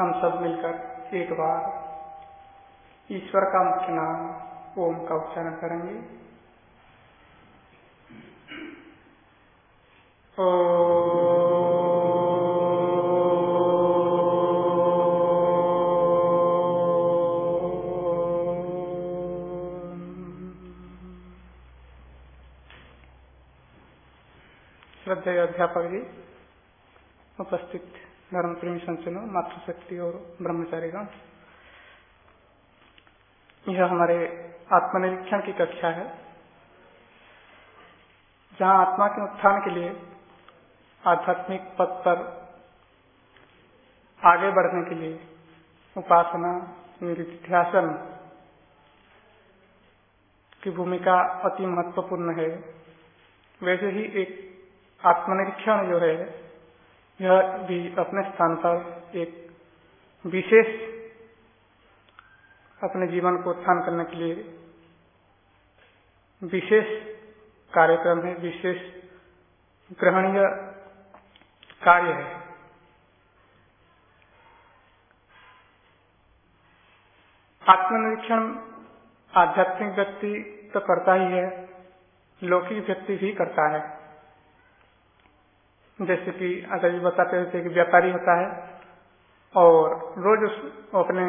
हम सब मिलकर एक बार ईश्वर का मुख्य नाम ओम का उच्चारण करेंगे। ओ श्रद्धेय अध्यापक जी, उपस्थित। धर्म प्रेमी संचनों मातृशक्ति और ब्रह्मचारीगण यह हमारे आत्मनिरीक्षण की कक्षा है, जहाँ आत्मा के उत्थान के लिए आध्यात्मिक पथ पर आगे बढ़ने के लिए उपासना निधिध्यासन की भूमिका अति महत्वपूर्ण है। वैसे ही एक आत्मनिरीक्षण जो है यह भी अपने स्थान पर एक विशेष अपने जीवन को उत्थान करने के लिए विशेष कार्यक्रम है, विशेष ग्रहणीय कार्य है। आत्मनिरीक्षण आध्यात्मिक व्यक्ति तो करता ही है, लौकिक व्यक्ति भी करता है। जैसे कि अगर जी बताते थे कि व्यापारी होता है, और रोज उस, अपने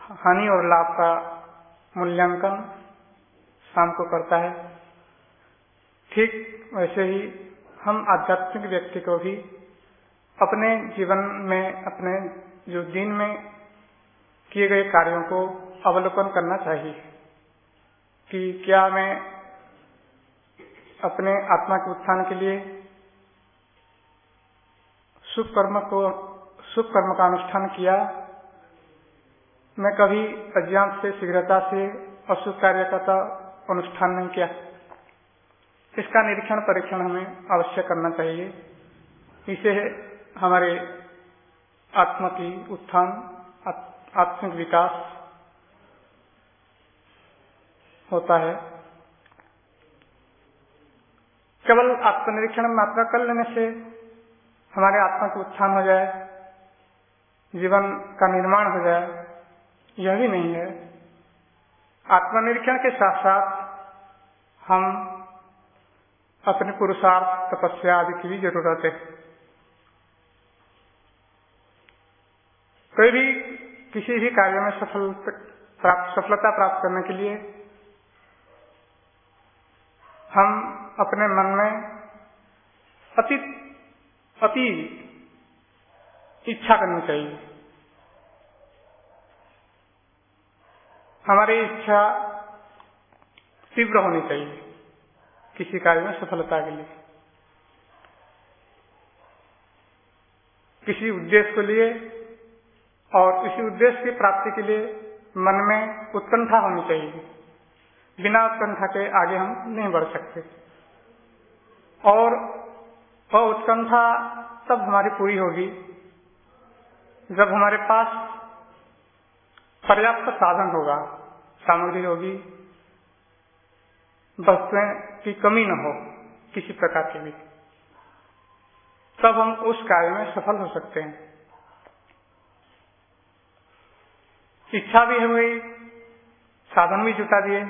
हानि और लाभ का मूल्यांकन शाम को करता है। ठीक वैसे ही हम आध्यात्मिक व्यक्ति को भी अपने जीवन में, अपने जो दिन में किए गए कार्यों को अवलोकन करना चाहिए कि क्या मैं अपने आत्मा के उत्थान के लिए शुभ कर्म को शुभ कर्म का अनुष्ठान किया। मैं कभी अज्ञान से, शीघ्रता से अशुभ कार्य का तो अनुष्ठान नहीं किया। इसका निरीक्षण परीक्षण हमें अवश्य करना चाहिए। इसे हमारे आत्मा की उत्थान आत्मिक विकास होता है। केवल आत्मनिरीक्षण मात्रा कर लेने से हमारे आत्मा का उत्थान हो जाए, जीवन का निर्माण हो जाए, यह भी नहीं है। आत्मनिरीक्षण के साथ साथ हम अपने पुरुषार्थ, तपस्या आदि की भी ज़रूरत है। कोई भी किसी भी कार्य में सफल प्राप्त, सफलता प्राप्त करने के लिए हम अपने मन में अति अति इच्छा करनी चाहिए। हमारी इच्छा तीव्र होनी चाहिए किसी कार्य में सफलता के लिए। किसी उद्देश्य के लिए और किसी उद्देश्य की प्राप्ति के लिए मन में उत्कंठा होनी चाहिए। बिना उत्कंठा के आगे हम नहीं बढ़ सकते। और वह उत्कंठा तब हमारी पूरी होगी। जब हमारे पास पर्याप्त साधन होगा, सामग्री होगी, वस्तुएँ की कमी न हो किसी प्रकार की भी, तब हम उस कार्य में सफल हो सकते हैं। इच्छा भी हुई साधन भी जुटा दिए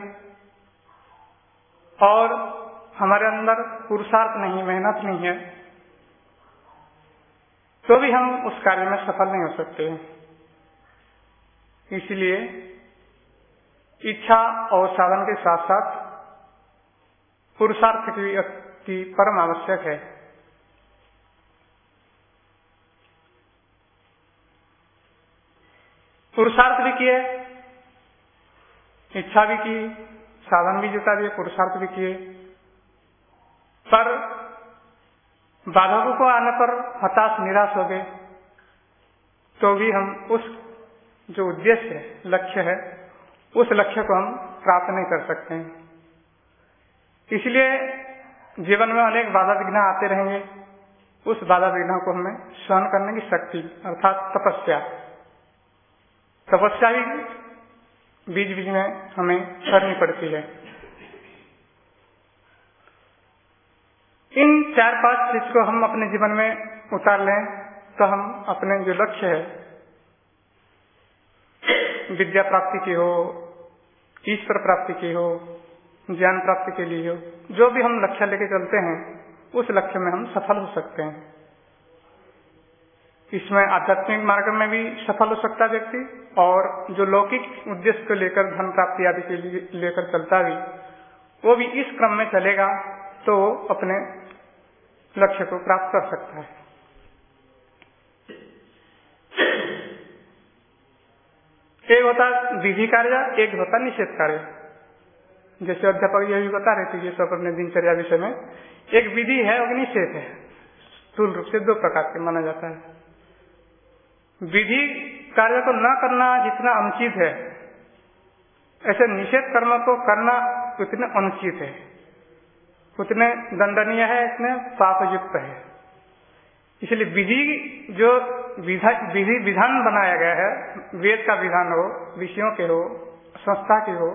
और हमारे अंदर पुरुषार्थ नहीं मेहनत नहीं है तो भी हम उस कार्य में सफल नहीं हो सकते। इसलिए इच्छा और साधन के साथ साथ पुरुषार्थ की, परम आवश्यक है। पुरुषार्थ भी किए इच्छा भी की साधन भी जुटा दिए पुरुषार्थ भी किए पर बाधकों को आने पर हताश, निराश हो गए। तो भी हम उस जो उद्देश्य लक्ष्य है, उस लक्ष्य को हम प्राप्त नहीं कर सकते हैं। इसलिए जीवन में अनेक बाधा विघ्न आते रहेंगे। उस बाधा विघ्नों को हमें सहन करने की शक्ति, अर्थात तपस्या। तपस्या ही बीच बीच में हमें करनी पड़ती है। इन चार पाँच चीज़ को हम अपने जीवन में उतार लें तो हम अपने जो लक्ष्य है, विद्या प्राप्ति की हो, ईश्वर प्राप्ति की हो, ज्ञान प्राप्ति के लिए हो, जो भी हम लक्ष्य लेके चलते हैं, उस लक्ष्य में हम सफल हो सकते हैं। इसमें आध्यात्मिक मार्ग में भी सफल हो सकता व्यक्ति, और जो लौकिक उद्देश्य को लेकर, धन प्राप्ति आदि के लिए लेकर चलता भी, वो भी इस क्रम में चलेगा तो अपने लक्ष्य को प्राप्त कर सकता है। एक होता विधि कार्य, एक होता निषेध कार्य। जैसे अध्यापक ये भी बता रहे थे ये सब अपने दिनचर्या विषय में एक विधि है और निषेध है। स्थूल रूप से दो प्रकार के माना जाता है। विधि कार्य को न करना जितना अनुचित है, ऐसे निषेध कर्म को करना उतना अनुचित है। उतने दंडनीय है, इसमें पापयुक्त है। इसलिए विधि जो विधि विधान बनाया गया है, वेद का विधान हो, विषयों के हो, संस्था के हो,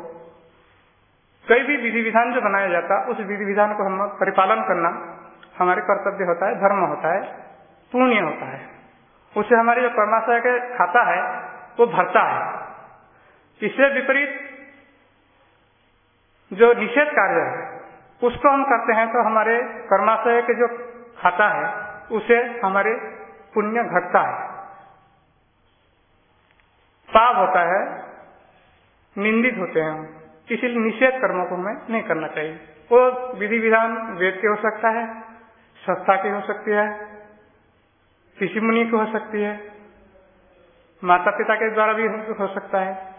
कोई भी विधि विधान जो बनाया जाता, उस विधि विधान को हम परिपालन करना हमारे कर्तव्य होता है, धर्म होता है, पुण्य होता है। उससे हमारे जो कर्माशय के खाता है, वो भरता है। इससे विपरीत जो निषेध कार्य है उसको हम करते हैं तो हमारे कर्माशय के जो खाता है, उसे हमारे पुण्य घटता है। पाप होता है, निंदित होते हैं हम। इसीलिए निषेध कर्मों को हमें नहीं करना चाहिए। वो विधि विधान वेद के हो सकता है, संस्था की हो सकती है, ऋषि मुनि की हो सकती है माता पिता के द्वारा भी हो सकता है।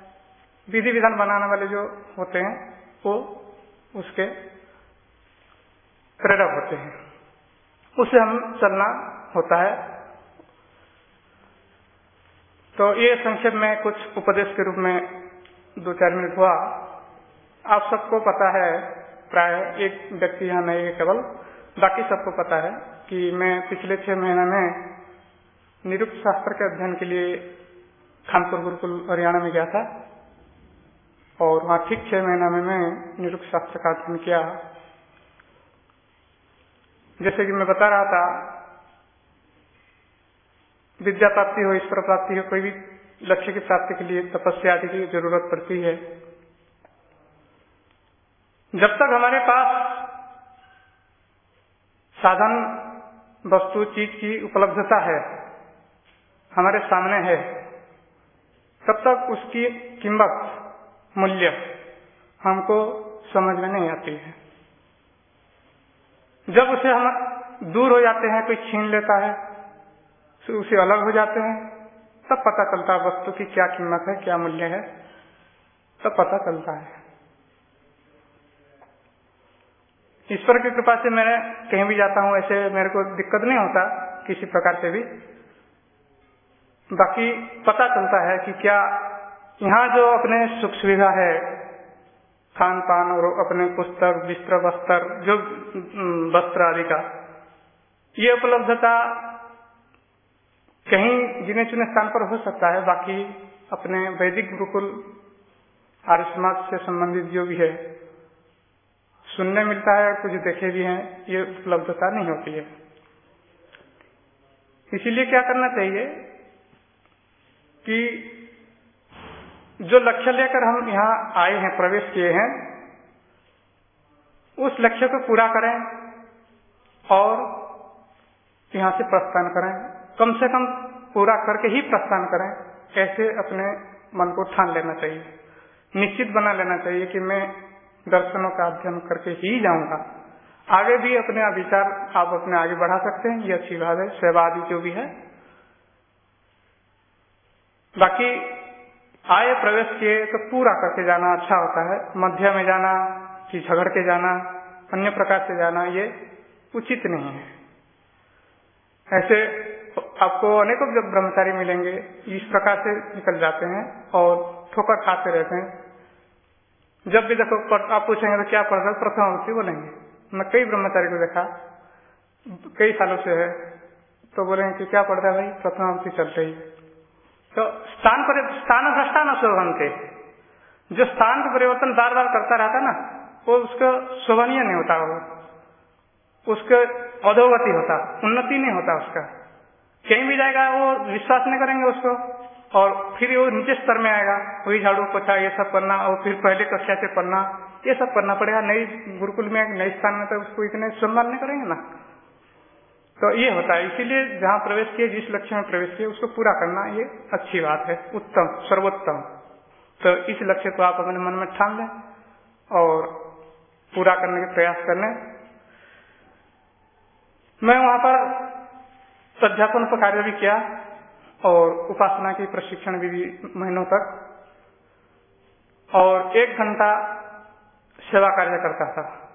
विधि विधान बनाने वाले जो होते हैं, वो उसके प्रेरक होते हैं। उसे हम चलना होता है। तो ये संक्षेप में कुछ उपदेश के रूप में दो चार मिनट हुआ। आप सबको पता है, प्राय एक व्यक्ति यहाँ नहीं है केवल, बाकी सबको पता है कि मैं पिछले छह महीने में निरुक्त शास्त्र के अध्ययन के लिए खानपुर, गुरुकुल, हरियाणा में गया था। और वहाँ ठीक छह महीना में मैं निरुक्त शास्त्र का अध्ययन किया। जैसे कि मैं बता रहा था, विद्या प्राप्ति हो, ईश्वर प्राप्ति हो, कोई भी लक्ष्य की प्राप्ति के लिए, तपस्या आदि की ज़रूरत पड़ती है। जब तक हमारे पास साधन, वस्तु, चीज़ की उपलब्धता है, हमारे सामने है, तब तक उसकी कीमत, मूल्य हमको समझ में नहीं आती है। जब उसे हम दूर हो जाते हैं, कोई छीन लेता है तो उसे अलग हो जाते हैं, तब पता चलता है वस्तु की क्या कीमत है, क्या मूल्य है, तब पता चलता है। ईश्वर की कृपा से मैं कहीं भी जाता हूँ, ऐसे मेरे को दिक्कत नहीं होता किसी प्रकार से भी। बाकी पता चलता है कि क्या यहाँ जो अपने सुख सुविधा है खान पान और अपने पुस्तक, बिस्तर वस्त्र जो वस्त्र आदि का। ये उपलब्धता कहीं जिन्हें चुने स्थान पर हो सकता है, बाकी अपने वैदिक गुरुकुल आर्य समाज से संबंधित जो भी है, सुनने मिलता है, कुछ देखे भी हैं, ये उपलब्धता नहीं होती है। इसीलिए क्या करना चाहिए कि जो लक्ष्य लेकर हम यहाँ आए हैं, प्रवेश किए हैं, उस लक्ष्य को पूरा करें और यहाँ से प्रस्थान करें। कम से कम पूरा करके ही प्रस्थान करें। ऐसे अपने मन को ठान लेना चाहिए। निश्चित बना लेना चाहिए कि मैं दर्शनों का अध्ययन करके ही जाऊँगा। आगे भी अपने विचार आप अपने आगे बढ़ा सकते हैं। ये अच्छी बात है। सेवा आदि जो भी है। बाकी आए प्रवेश किए तो पूरा करके जाना अच्छा होता है। मध्य में जाना, कि झगड़ के जाना, अन्य प्रकार से जाना, ये उचित नहीं है। ऐसे आपको अनेकों जब ब्रह्मचारी मिलेंगे, इस प्रकार से निकल जाते हैं और ठोकर खाते रहते हैं। जब भी देखो आप पूछेंगे तो क्या पढ़ प्रथम अवधि बोलेंगे मैं कई ब्रह्मचारी को देखा, कई सालों से है तो बोलेंगे कि क्या पढ़ रहा है भाई? प्रथम चल रही है। तो स्थान पर, स्थान भ्रष्टा न शोभनते जो स्थान का परिवर्तन बार बार करता रहता ना, वो उसका शोभनीय नहीं होता होगा उसका अधोगति होता, उन्नति नहीं होता उसका। कहीं भी जाएगा, वो विश्वास नहीं करेंगे उसको, और फिर वो नीचे स्तर में आएगा, वही झाड़ू पोछा, ये सब करना, और फिर पहले कक्षा से पढ़ना, ये सब करना पड़ेगा। नई गुरुकुल में, नई स्थान में तो उसको इतने सम्मान नहीं करेंगे ना। तो ये होता है। इसीलिए जहाँ प्रवेश किए जिस लक्ष्य में प्रवेश किए उसको पूरा करना ये अच्छी बात है। उत्तम सर्वोत्तम। तो इस लक्ष्य को आप अपने मन में ठान लें और पूरा करने के प्रयास कर लें। मैं वहाँ पर अध्यापन पर कार्य भी किया और उपासना की प्रशिक्षण भी, भी महीनों तक। और एक घंटा सेवा कार्य करता था।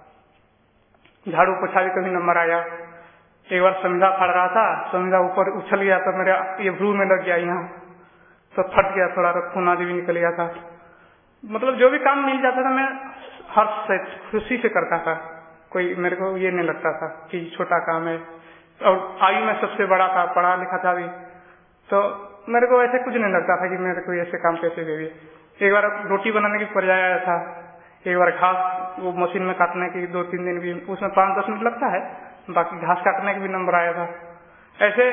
झाड़ू पोछा भी कभी नंबर आया एक बार संविधा फड़ रहा था संविधा ऊपर उछल गया तो मेरे ये भ्रू में लग गया यहाँ। तो फट गया थोड़ा तो खून आदि भी निकल गया था। मतलब जो भी काम मिल जाता था, मैं हर्ष से, खुशी से करता था। कोई मेरे को ये नहीं लगता था कि छोटा काम है। और आयु में सबसे बड़ा था, पढ़ा लिखा था भी। तो मेरे को ऐसे कुछ नहीं लगता था कि मेरे को ऐसे काम कैसे दे दिए एक बार रोटी बनाने की पर्याय आया था। एक बार घास वो मशीन में काटने की दो तीन दिन भी, उसमें पाँच दस मिनट लगता है। बाकी घास काटने के भी नंबर आया था। ऐसे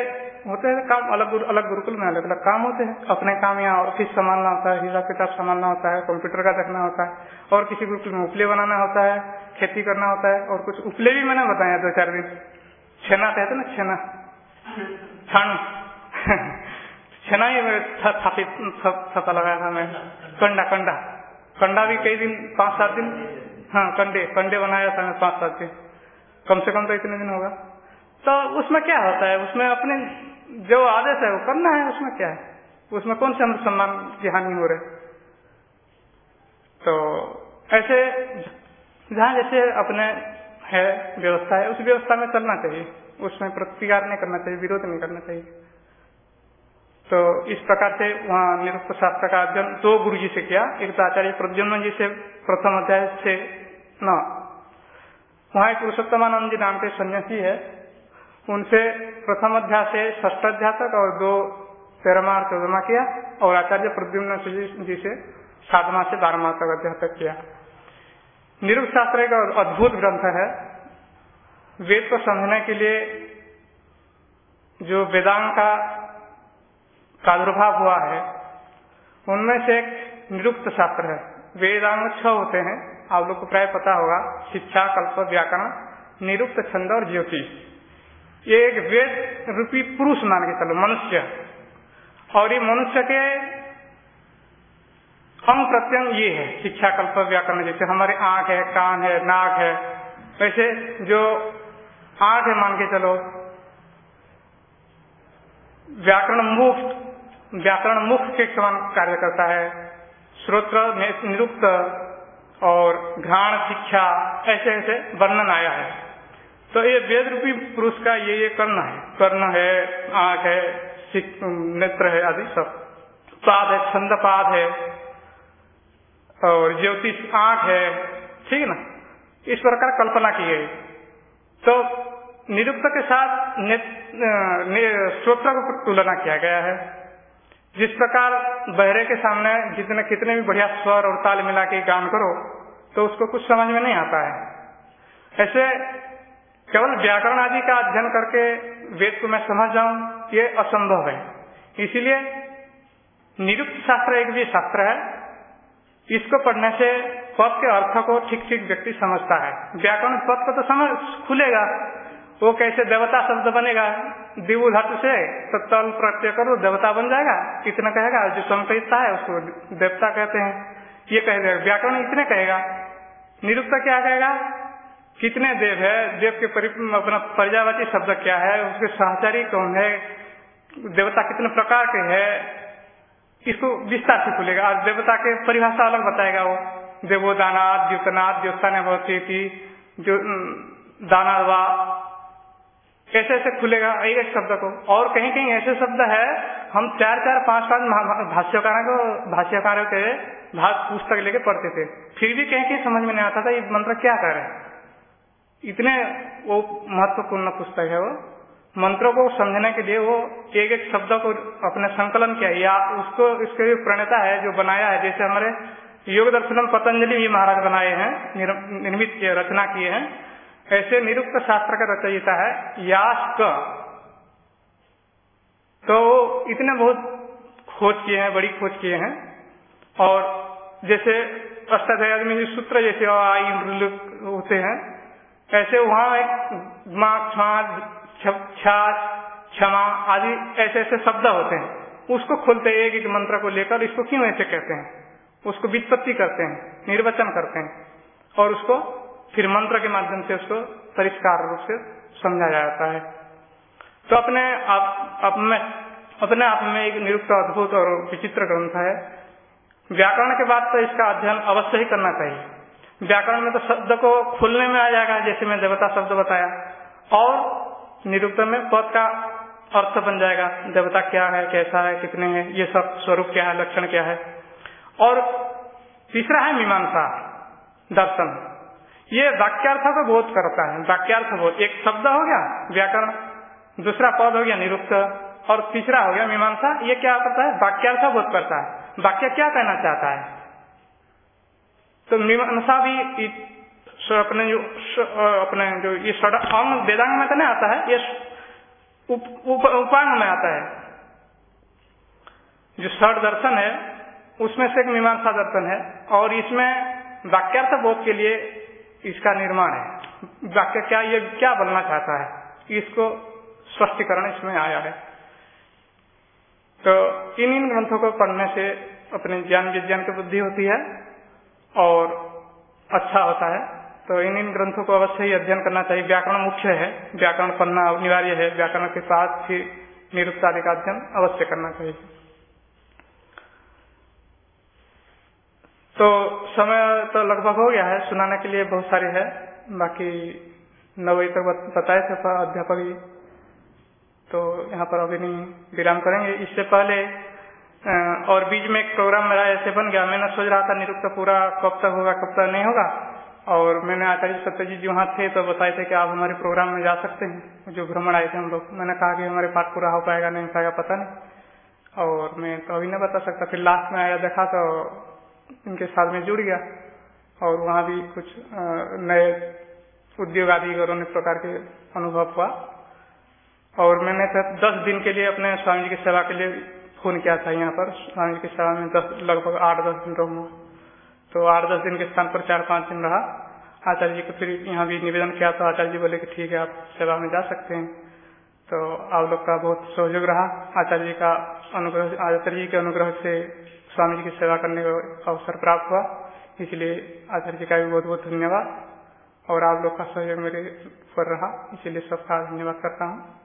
होते हैं काम अलग अलग गुरुकुल में अलग अलग काम होते हैं। अपने काम यहाँ ऑफ़िस संभालना होता है, हिसाब किताब संभालना होता है, कंप्यूटर का देखना होता है, और किसी गुरुकुल में उपले बनाना होता है, खेती करना होता है, और कुछ उपले भी मैंने बताया दो चार दिन। छेना कहते ना, छेना। छान। छेना ही स्थापित छपा लगाया था मैं कंडा कंडा। कंडा भी कई दिन, पाँच सात दिन। हाँ कंडे कंडे बनाया था मैं पाँच सात दिन। कम से कम तो इतने दिन होगा। तो उसमें क्या होता है? उसमें अपने जो आदेश है वो करना है, उसमें क्या है? उसमें कौन से हम सम्मान की हानि हो रहे तो ऐसे जहाँ जैसे अपने है व्यवस्था है, उस व्यवस्था में चलना चाहिए। उसमें प्रतिकार नहीं करना चाहिए, विरोध नहीं करना चाहिए। तो इस प्रकार से वहाँ निरुक्त शास्त्र का अध्ययन दो गुरु जी से किया। एक तो आचार्य प्रद्युम्न जी से प्रथम अध्याय से न वहाँ एक पुरुषोत्तमानंद जी नाम के सन्यासी है। उनसे प्रथम अध्याय से ष्ठ अध्याय तक और दो तेरहमा और चौदहमा किया और आचार्य प्रद्युम्न जी से सातवा से बारहवा तक अध्याय तक किया। निरुक्त शास्त्र एक अद्भुत ग्रंथ है। वेद को समझने के लिए जो वेदांग का प्रादुर्भाव हुआ है, उनमें से एक निरुक्त शास्त्र है। वेदांग छह होते हैं। आप लोग को प्राय पता होगा, शिक्षा, कल्प, व्याकरण, निरुक्त छंद और ज्योतिष ये एक वेद रूपी पुरुष मान के चलो, मनुष्य। और ये मनुष्य के अंग प्रत्यंग ये है, शिक्षा, कल्प, व्याकरण जैसे हमारे आँख है, कान है, नाक है, वैसे जो आँख है मान के चलो, व्याकरण मुक्त व्याकरण मुक्त के समान कार्य करता है। श्रोत्र, निरुक्त और घ्राण शिक्षा ऐसे ऐसे वर्णन आया है। तो ये वेद रूपी पुरुष का ये ये करना है। कर्ण है, आँख है नेत्र है आदि सब। पाद है, छंद पाद है। और ज्योतिष आँख है। ठीक है ना? इस प्रकार कल्पना की गई। तो निरुक्त के साथ स्त्रोत्र को तुलना किया गया है। जिस प्रकार बहरे के सामने जितने, कितने भी बढ़िया स्वर और ताल मिला के गान करो तो उसको कुछ समझ में नहीं आता है। ऐसे केवल व्याकरण आदि का अध्ययन करके वेद को मैं समझ जाऊँ ये असंभव है। इसीलिए निरुक्त शास्त्र एक भी शास्त्र है, इसको पढ़ने से पद के अर्थ को ठीक ठीक व्यक्ति समझता है। व्याकरण पद को तो समझ, खुलेगा। वो कैसे देवता शब्द बनेगा? दिवु धातु से तो तल प्रत्यय करो, देवता बन जाएगा। इतना कहेगा जो संकलितता है, उसको देवता कहते हैं। ये कह देगा व्याकरण इतने कहेगा। निरुक्त क्या कहेगा कितने देव है? देव के अपना प्रजापति शब्द क्या है? उसके सहचारी कौन है? देवता कितने प्रकार के है? इसको विस्तार से खुलेगा और देवता के परिभाषा अलग बताएगा वो। देवो दानाद द्युतनाथ द्योत्थान थी जो दानादवा। ऐसे ऐसे खुलेगा एक एक शब्द को। और कहीं कहीं ऐसे शब्द है, हम चार चार पाँच पाँच भाष्यकारों को, भाष्यकारों के भाग पुस्तक लेके पढ़ते थे। फिर भी कहीं कहीं समझ में नहीं आता था ये मंत्र क्या कर। रहे हैं इतने वो महत्वपूर्ण पुस्तक है वो। मंत्रों को समझने के लिए वो एक एक शब्द को अपने संकलन किया। या उसको, इसके भी प्रणेता है, जो बनाया है। जैसे हमारे योग दर्शनम पतंजलि भी महाराज बनाए हैं निर्मित किए, रचना किए हैं। ऐसे निरुक्त शास्त्र का रचयिता है यास्क। तो इतने बहुत खोज किए हैं, बड़ी खोज किए हैं। और जैसे अष्टाध्याय में जो सूत्र जैसे आई होते हैं, ऐसे वहाँ एक माँ क्षमा क्षमा आदि ऐसे ऐसे शब्द होते हैं। उसको खोलते एक एक मंत्र को लेकर इसको क्यों ऐसे कहते हैं? उसको वित्पत्ति करते हैं, निर्वचन करते हैं और उसको फिर मंत्र के माध्यम से उसको परिष्कार रूप से समझा जाता है। तो अपने आप अप में अपने आप में एक निरुक्त, अद्भुत और विचित्र ग्रंथ है। व्याकरण के बाद तो इसका अध्ययन अवश्य ही करना चाहिए। व्याकरण में तो शब्द को खुलने में आ जाएगा, जैसे मैं देवता शब्द बताया। और निरुक्त में पद का अर्थ बन जाएगा, देवता क्या है, कैसा है, कितने हैं, ये सब स्वरूप क्या है, लक्षण क्या है। और तीसरा है मीमांसा, दर्शन। ये वाक्यार्थ को बोध करता है, वाक्यार्थ बोध एक शब्द हो गया, व्याकरण। दूसरा पद हो गया, निरुक्त। और तीसरा हो गया मीमांसा। ये क्या करता है? वाक्यार्थ बोध करता है। वाक्य क्या कहना चाहता है? तो मीमांसा भी अपने जो अपने जो ये अंग वेदांग में तो नहीं आता है ये उप, उप, उपांग में आता है। जो षड दर्शन है उसमें से एक मीमांसा दर्शन है और इसमें वाक्यार्थ बोध के लिए इसका निर्माण है। वाक्य क्या ये क्या बनना चाहता है? इसको स्पष्टीकरण इसमें आया है। तो इन इन ग्रंथों को पढ़ने से अपने ज्ञान विज्ञान की बुद्धि होती है और अच्छा होता है। तो इन इन ग्रंथों को अवश्य ही अध्ययन करना चाहिए। व्याकरण मुख्य है। व्याकरण पढ़ना अनिवार्य है। व्याकरण के साथ ही निरुक्तादि का अध्ययन अवश्य करना चाहिए। तो समय तो लगभग हो गया है। सुनाने के लिए बहुत सारे है। बाकी नौ बजे तक बताए थे अध्यापक जी। तो यहाँ पर अभी नहीं विराम करेंगे। इससे पहले और बीच में एक प्रोग्राम मेरा ऐसे बन गया। मैंने सोच रहा था निरुक्त पूरा कब तक होगा, कब तक नहीं होगा। और मैंने आचार्य सत्यजीत जी वहाँ थे तो बताए थे कि आप हमारे प्रोग्राम में जा सकते हैं। जो भ्रमण आए थे हम लोग। मैंने कहा कि हमारे पाठ पूरा हो पाएगा, नहीं पाएगा, पता नहीं। और मैं तो अभी नहीं बता सकता। फिर लास्ट में आया, देखा तो इनके साथ में जुड़ गया। और वहाँ भी कुछ नए उद्योग आदि और अन्य प्रकार के अनुभव हुआ। और मैंने दस दिन के लिए अपने स्वामी जी की सेवा के लिए फ़ोन किया था यहाँ पर। स्वामी जी की सेवा में दस, लगभग आठ दस दिन रहूँगा। तो आठ दस दिन के स्थान पर चार पाँच दिन रहा। आचार्य जी को फिर यहाँ भी निवेदन किया तो आचार्य जी बोले कि ठीक है, आप सेवा में जा सकते हैं। तो आप लोग का बहुत सहयोग रहा। आचार्य जी का अनुग्रह, आचार्य जी के अनुग्रह से स्वामी जी की सेवा करने का अवसर प्राप्त हुआ। इसलिए आचार्य जी का भी बहुत बहुत धन्यवाद। और आप लोग का सहयोग मेरे पर रहा। इसीलिए सबका धन्यवाद करता हूँ।